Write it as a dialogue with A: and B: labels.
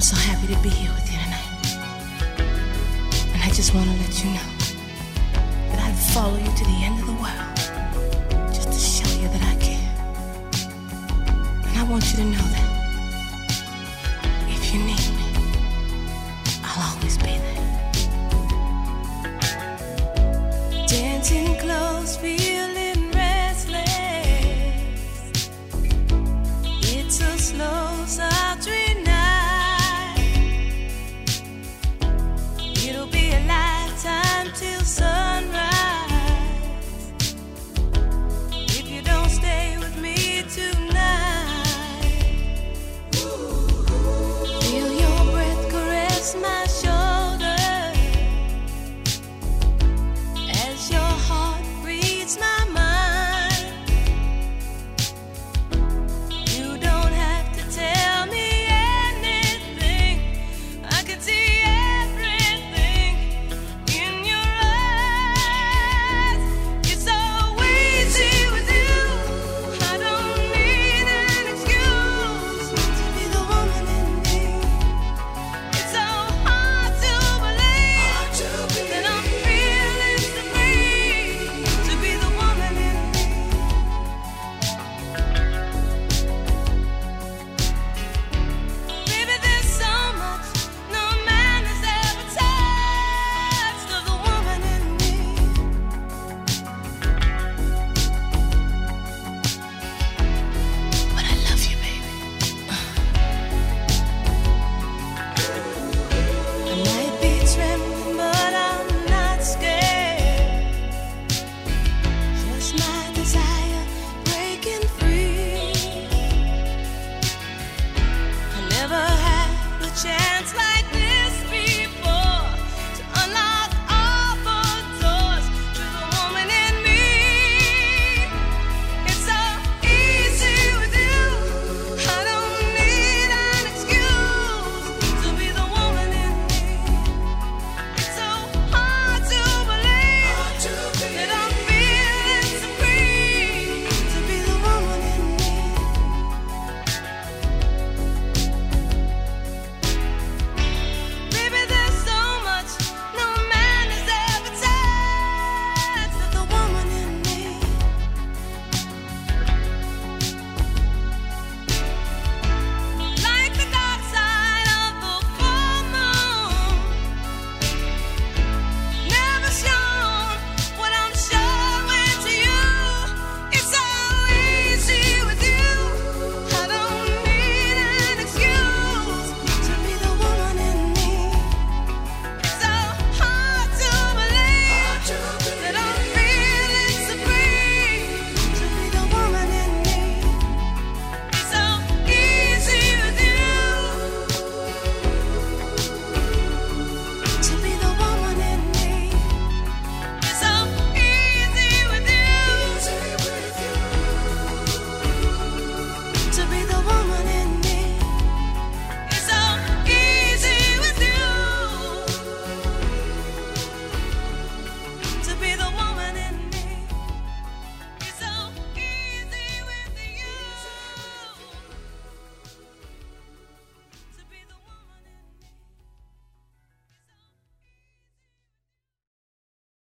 A: I'm so happy to be here with you tonight. And I just want to let you know that I'd follow you to the end of the world just to show you that I care. And I want you to know that like